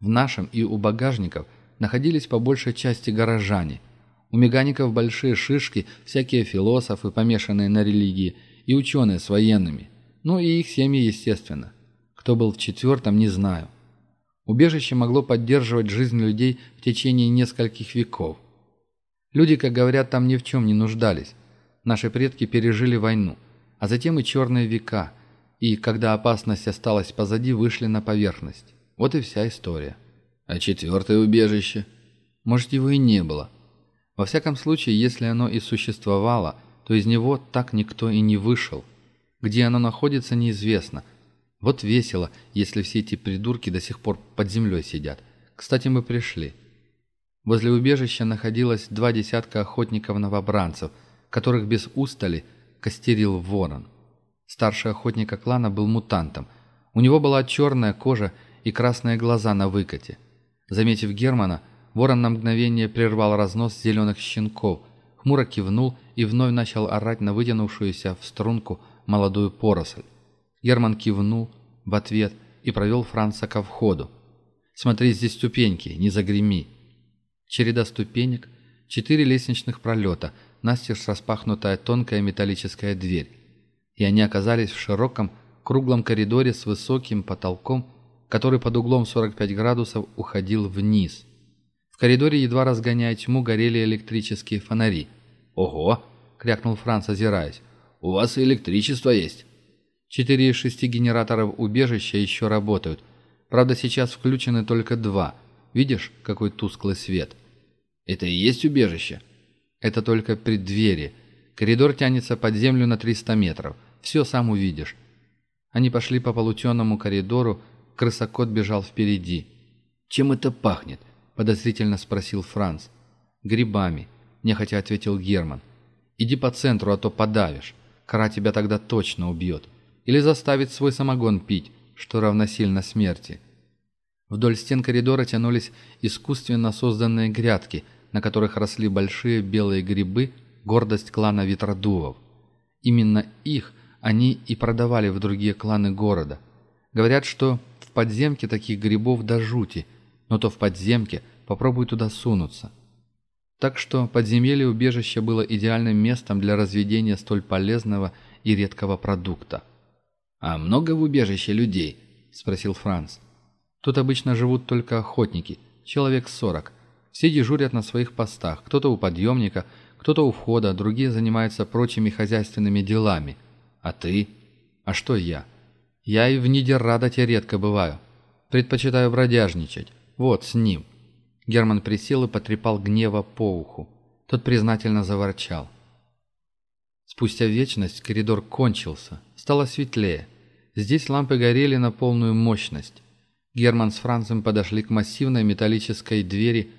В нашем и у багажников находились по большей части горожане – у мегаников большие шишки, всякие философы, помешанные на религии, и ученые с военными. Ну и их семьи, естественно. Кто был в четвертом, не знаю. Убежище могло поддерживать жизнь людей в течение нескольких веков. Люди, как говорят, там ни в чем не нуждались. Наши предки пережили войну, а затем и черные века, и, когда опасность осталась позади, вышли на поверхность. Вот и вся история. А четвертое убежище? Может, его и не было – во всяком случае, если оно и существовало, то из него так никто и не вышел. Где оно находится, неизвестно. Вот весело, если все эти придурки до сих пор под землей сидят. Кстати, мы пришли. Возле убежища находилось два десятка охотников-новобранцев, которых без устали костерил ворон. Старший охотник клана был мутантом. У него была черная кожа и красные глаза на выкате. Заметив Германа, Ворон на мгновение прервал разнос зеленых щенков, хмуро кивнул и вновь начал орать на вытянувшуюся в струнку молодую поросль. Герман кивнул в ответ и провел Франца ко входу. «Смотри, здесь ступеньки, не загреми!» Череда ступенек, четыре лестничных пролета, настежь распахнутая тонкая металлическая дверь. И они оказались в широком, круглом коридоре с высоким потолком, который под углом 45 градусов уходил вниз. В коридоре едва разгоняя тьму, горели электрические фонари. «Ого!» — крякнул Франц, озираясь. «У вас электричество есть!» Четыре из шести генераторов убежища еще работают. Правда, сейчас включены только два. Видишь, какой тусклый свет? Это и есть убежище? Это только преддверие. Коридор тянется под землю на 300 метров. Все сам увидишь. Они пошли по полутенному коридору. Крысокот бежал впереди. Чем это пахнет? подозрительно спросил Франц. «Грибами», – нехотя ответил Герман. «Иди по центру, а то подавишь. Кара тебя тогда точно убьет. Или заставит свой самогон пить, что равносильно смерти». Вдоль стен коридора тянулись искусственно созданные грядки, на которых росли большие белые грибы, гордость клана Ветродувов. Именно их они и продавали в другие кланы города. Говорят, что в подземке таких грибов до жути – но то в подземке попробуй туда сунуться. Так что подземелье убежища было идеальным местом для разведения столь полезного и редкого продукта. «А много в убежище людей?» – спросил Франц. «Тут обычно живут только охотники, человек сорок. Все дежурят на своих постах, кто-то у подъемника, кто-то у входа, другие занимаются прочими хозяйственными делами. А ты? А что я? Я и в Нидеррадоте редко бываю. Предпочитаю бродяжничать. Вот, с ним». Герман присел и потрепал гнева по уху. Тот признательно заворчал. Спустя вечность коридор кончился. Стало светлее. Здесь лампы горели на полную мощность. Герман с Францем подошли к массивной металлической двери,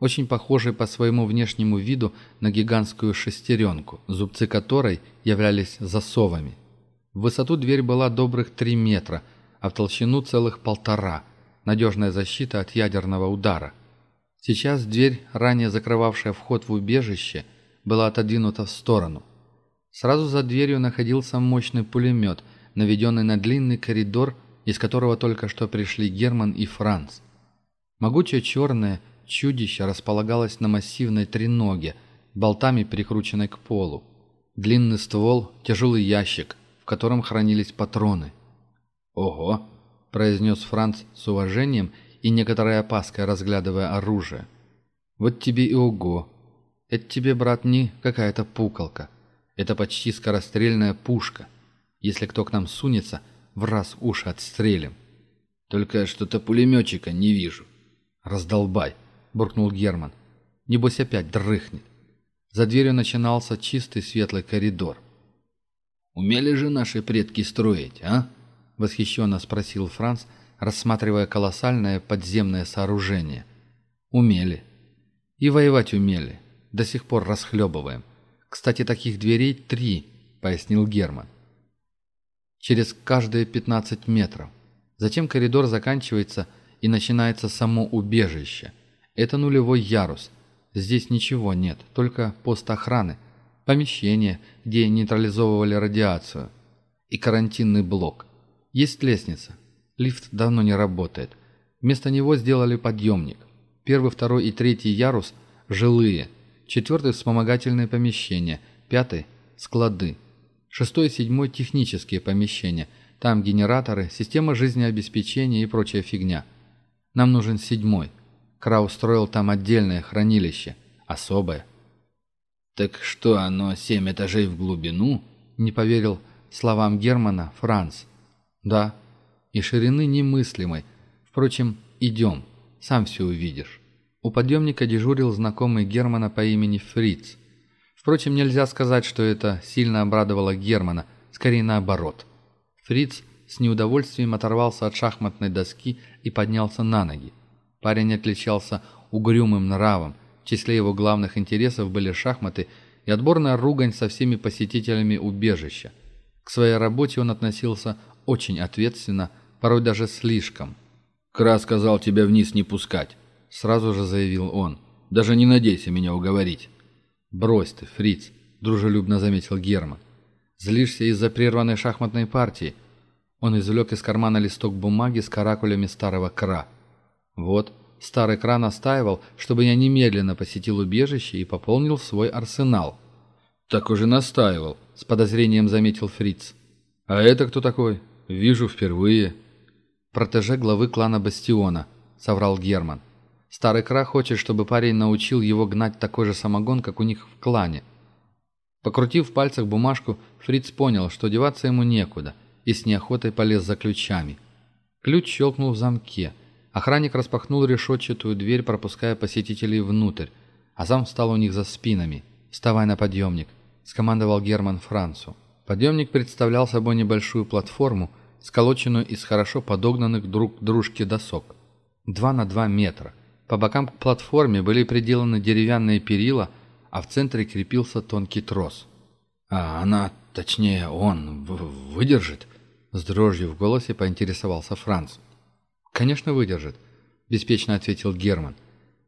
очень похожей по своему внешнему виду на гигантскую шестеренку, зубцы которой являлись засовами. В высоту дверь была добрых три метра, а в толщину целых полтора – надежная защита от ядерного удара. Сейчас дверь, ранее закрывавшая вход в убежище, была отодвинута в сторону. Сразу за дверью находился мощный пулемет, наведенный на длинный коридор, из которого только что пришли Герман и Франц. Могучее черное чудище располагалось на массивной треноге, болтами прикрученной к полу. Длинный ствол, тяжелый ящик, в котором хранились патроны. «Ого!» произнес Франц с уважением и некоторой опаской разглядывая оружие. «Вот тебе и ого! Это тебе, брат, не какая-то пуколка. Это почти скорострельная пушка. Если кто к нам сунется, в раз уши отстрелим». «Только что-то пулеметчика не вижу». «Раздолбай!» – буркнул Герман. «Небось опять дрыхнет». За дверью начинался чистый светлый коридор. «Умели же наши предки строить, а?» восхищенно спросил Франц, рассматривая колоссальное подземное сооружение. «Умели. И воевать умели. До сих пор расхлебываем. Кстати, таких дверей три», — пояснил Герман. «Через каждые 15 метров. Затем коридор заканчивается и начинается само убежище. Это нулевой ярус. Здесь ничего нет, только пост охраны, помещение, где нейтрализовывали радиацию, и карантинный блок. Есть лестница. Лифт давно не работает. Вместо него сделали подъемник. Первый, второй и третий ярус – жилые. Четвертый – вспомогательные помещения. Пятый – склады. Шестой и седьмой – технические помещения. Там генераторы, система жизнеобеспечения и прочая фигня. Нам нужен седьмой. Крау строил там отдельное хранилище. Особое. «Так что оно, семь этажей в глубину?» – не поверил словам Германа Франц. Да. И ширины немыслимой. Впрочем, идем. Сам все увидишь. У подъемника дежурил знакомый Германа по имени Фриц. Впрочем, нельзя сказать, что это сильно обрадовало Германа. Скорее наоборот. Фриц с неудовольствием оторвался от шахматной доски и поднялся на ноги. Парень отличался угрюмым нравом. В числе его главных интересов были шахматы и отборная ругань со всеми посетителями убежища. К своей работе он относился очень ответственно, порой даже слишком. «Кра сказал тебя вниз не пускать», — сразу же заявил он. «Даже не надейся меня уговорить». «Брось ты, фриц», — дружелюбно заметил Герман. «Злишься из-за прерванной шахматной партии». Он извлек из кармана листок бумаги с каракулями старого Кра. «Вот, старый Кра настаивал, чтобы я немедленно посетил убежище и пополнил свой арсенал». «Так уже настаивал», — с подозрением заметил фриц. «А это кто такой?» «Вижу впервые». «Протеже главы клана Бастиона», — соврал Герман. «Старый Кра хочет, чтобы парень научил его гнать такой же самогон, как у них в клане». Покрутив в пальцах бумажку, Фриц понял, что деваться ему некуда, и с неохотой полез за ключами. Ключ щелкнул в замке. Охранник распахнул решетчатую дверь, пропуская посетителей внутрь, а сам встал у них за спинами. «Вставай на подъемник», — скомандовал Герман Францу. Подъемник представлял собой небольшую платформу, сколоченную из хорошо подогнанных друг к дружке досок. два на два метра. По бокам к платформе были приделаны деревянные перила, а в центре крепился тонкий трос. «А она, точнее, он выдержит?» С дрожью в голосе поинтересовался Франц. «Конечно, выдержит», – беспечно ответил Герман.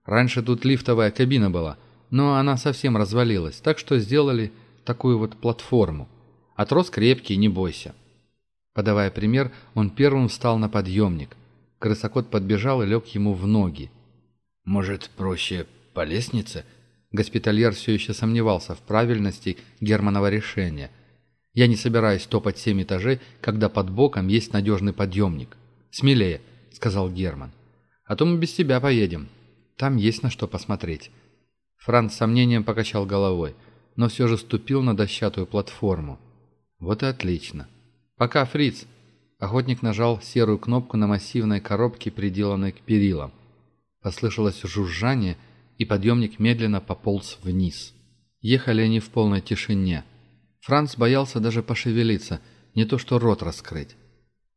«Раньше тут лифтовая кабина была, но она совсем развалилась, так что сделали такую вот платформу». Отрос крепкий, не бойся». Подавая пример, он первым встал на подъемник. Крысокот подбежал и лег ему в ноги. «Может, проще по лестнице?» Госпитальер все еще сомневался в правильности Германова решения. «Я не собираюсь топать семь этажей, когда под боком есть надежный подъемник». «Смелее», — сказал Герман. «А то мы без тебя поедем. Там есть на что посмотреть». Франц с сомнением покачал головой, но все же ступил на дощатую платформу. Вот и отлично. Пока, фриц. Охотник нажал серую кнопку на массивной коробке, приделанной к перилам. Послышалось жужжание, и подъемник медленно пополз вниз. Ехали они в полной тишине. Франц боялся даже пошевелиться, не то что рот раскрыть.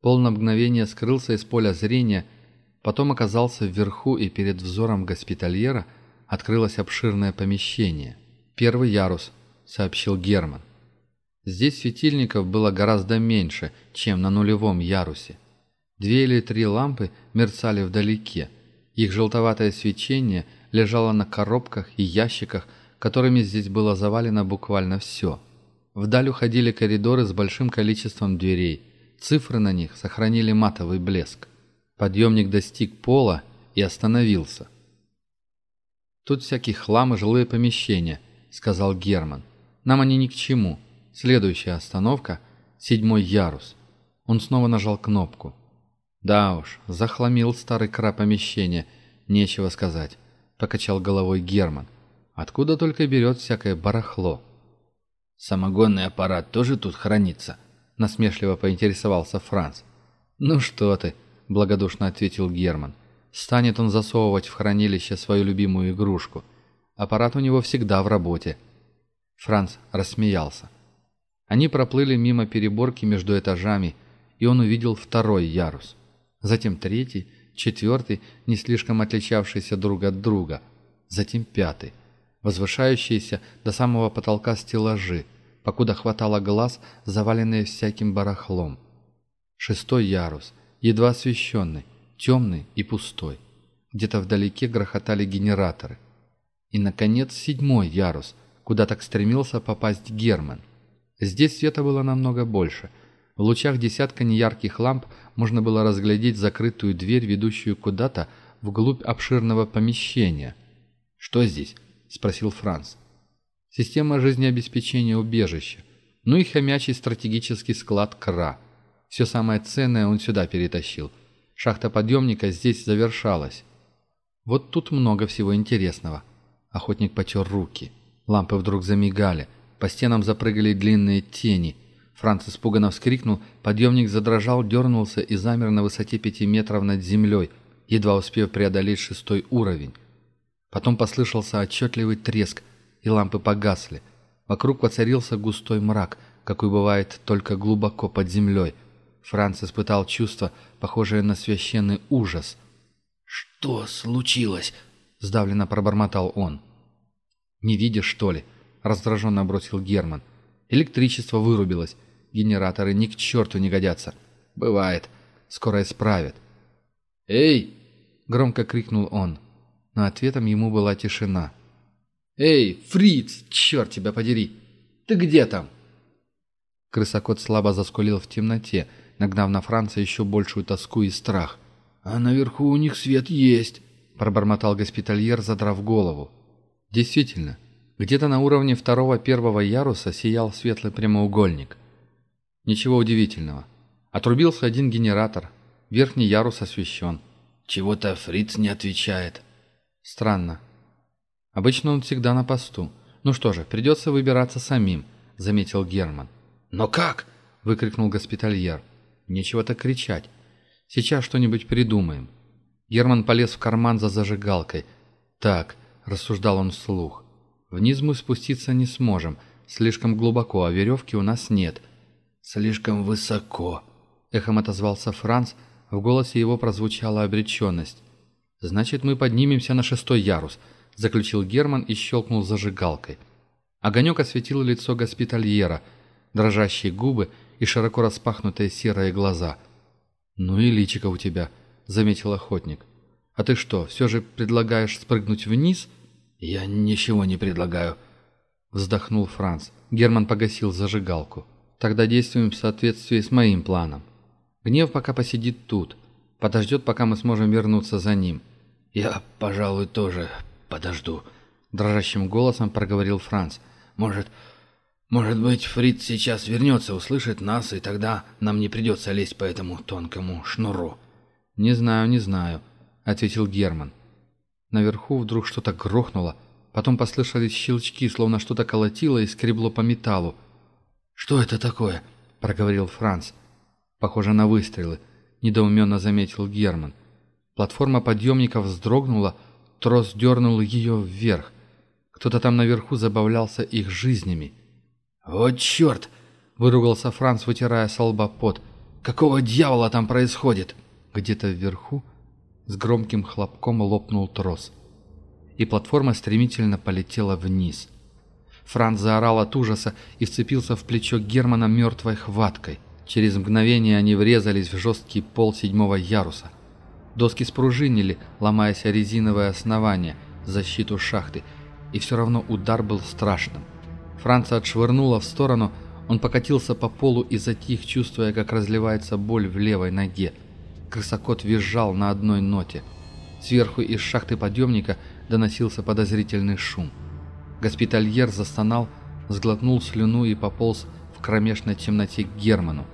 Пол мгновение скрылся из поля зрения, потом оказался вверху, и перед взором госпитальера открылось обширное помещение. «Первый ярус», — сообщил Герман. Здесь светильников было гораздо меньше, чем на нулевом ярусе. Две или три лампы мерцали вдалеке. Их желтоватое свечение лежало на коробках и ящиках, которыми здесь было завалено буквально все. Вдаль уходили коридоры с большим количеством дверей. Цифры на них сохранили матовый блеск. Подъемник достиг пола и остановился. «Тут всякий хлам и жилые помещения», — сказал Герман. «Нам они ни к чему». Следующая остановка – седьмой ярус. Он снова нажал кнопку. Да уж, захламил старый краб помещение, нечего сказать. Покачал головой Герман. Откуда только берет всякое барахло. «Самогонный аппарат тоже тут хранится?» – насмешливо поинтересовался Франц. «Ну что ты», – благодушно ответил Герман. «Станет он засовывать в хранилище свою любимую игрушку. Аппарат у него всегда в работе». Франц рассмеялся. Они проплыли мимо переборки между этажами, и он увидел второй ярус. Затем третий, четвертый, не слишком отличавшийся друг от друга. Затем пятый, возвышающийся до самого потолка стеллажи, покуда хватало глаз, заваленные всяким барахлом. Шестой ярус, едва освещенный, темный и пустой. Где-то вдалеке грохотали генераторы. И, наконец, седьмой ярус, куда так стремился попасть Герман – Здесь света было намного больше. В лучах десятка неярких ламп можно было разглядеть закрытую дверь, ведущую куда-то вглубь обширного помещения. «Что здесь?» – спросил Франц. «Система жизнеобеспечения убежища. Ну и хомячий стратегический склад КРА. Все самое ценное он сюда перетащил. Шахта подъемника здесь завершалась. Вот тут много всего интересного». Охотник потер руки. Лампы вдруг замигали – по стенам запрыгали длинные тени. Франц испуганно вскрикнул, подъемник задрожал, дернулся и замер на высоте пяти метров над землей, едва успев преодолеть шестой уровень. Потом послышался отчетливый треск, и лампы погасли. Вокруг воцарился густой мрак, какой бывает только глубоко под землей. Франц испытал чувство, похожее на священный ужас. «Что случилось?» — сдавленно пробормотал он. «Не видишь, что ли?» раздраженно бросил Герман. Электричество вырубилось. Генераторы ни к черту не годятся. Бывает. Скоро исправят. «Эй!» — громко крикнул он. Но ответом ему была тишина. «Эй, фриц, черт тебя подери! Ты где там?» Крысокот слабо заскулил в темноте, нагнав на Франца еще большую тоску и страх. «А наверху у них свет есть», — пробормотал госпитальер, задрав голову. «Действительно, где-то на уровне второго-первого яруса сиял светлый прямоугольник. Ничего удивительного. Отрубился один генератор. Верхний ярус освещен. Чего-то фриц не отвечает. Странно. Обычно он всегда на посту. Ну что же, придется выбираться самим, заметил Герман. Но как? выкрикнул госпитальер. Нечего так кричать. Сейчас что-нибудь придумаем. Герман полез в карман за зажигалкой. Так, рассуждал он вслух. Вниз мы спуститься не сможем. Слишком глубоко, а веревки у нас нет. Слишком высоко. Эхом отозвался Франц. В голосе его прозвучала обреченность. «Значит, мы поднимемся на шестой ярус», – заключил Герман и щелкнул зажигалкой. Огонек осветил лицо госпитальера, дрожащие губы и широко распахнутые серые глаза. «Ну и личико у тебя», – заметил охотник. «А ты что, все же предлагаешь спрыгнуть вниз?» «Я ничего не предлагаю», — вздохнул Франц. Герман погасил зажигалку. «Тогда действуем в соответствии с моим планом. Гнев пока посидит тут, подождет, пока мы сможем вернуться за ним». «Я, пожалуй, тоже подожду», — дрожащим голосом проговорил Франц. «Может, может быть, Фрид сейчас вернется, услышит нас, и тогда нам не придется лезть по этому тонкому шнуру». «Не знаю, не знаю», — ответил Герман. Наверху вдруг что-то грохнуло. Потом послышались щелчки, словно что-то колотило и скребло по металлу. «Что это такое?» – проговорил Франц. «Похоже на выстрелы», – недоуменно заметил Герман. Платформа подъемников вздрогнула, трос дернул ее вверх. Кто-то там наверху забавлялся их жизнями. «Вот черт!» – выругался Франц, вытирая со лба пот. «Какого дьявола там происходит?» Где-то вверху с громким хлопком лопнул трос. И платформа стремительно полетела вниз. Франц заорал от ужаса и вцепился в плечо Германа мертвой хваткой. Через мгновение они врезались в жесткий пол седьмого яруса. Доски спружинили, ломаясь о резиновое основание, защиту шахты, и все равно удар был страшным. Франца отшвырнула в сторону, он покатился по полу и затих, чувствуя, как разливается боль в левой ноге. Крысокот визжал на одной ноте. Сверху из шахты подъемника доносился подозрительный шум. Госпитальер застонал, сглотнул слюну и пополз в кромешной темноте к Герману.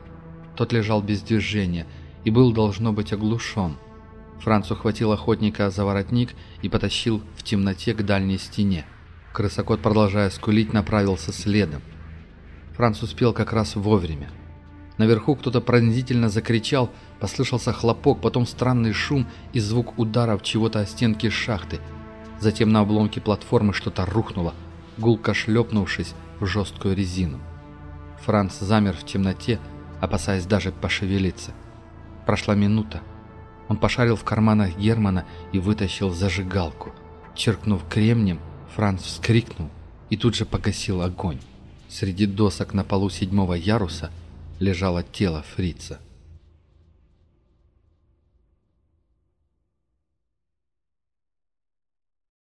Тот лежал без движения и был, должно быть, оглушен. Франц ухватил охотника за воротник и потащил в темноте к дальней стене. Крысокот, продолжая скулить, направился следом. Франц успел как раз вовремя. Наверху кто-то пронзительно закричал, послышался хлопок, потом странный шум и звук ударов чего-то о стенки шахты. Затем на обломке платформы что-то рухнуло, гулко шлепнувшись в жесткую резину. Франц замер в темноте, опасаясь даже пошевелиться. Прошла минута. Он пошарил в карманах Германа и вытащил зажигалку. Черкнув кремнем, Франц вскрикнул и тут же погасил огонь. Среди досок на полу седьмого яруса – лежало тело фрица.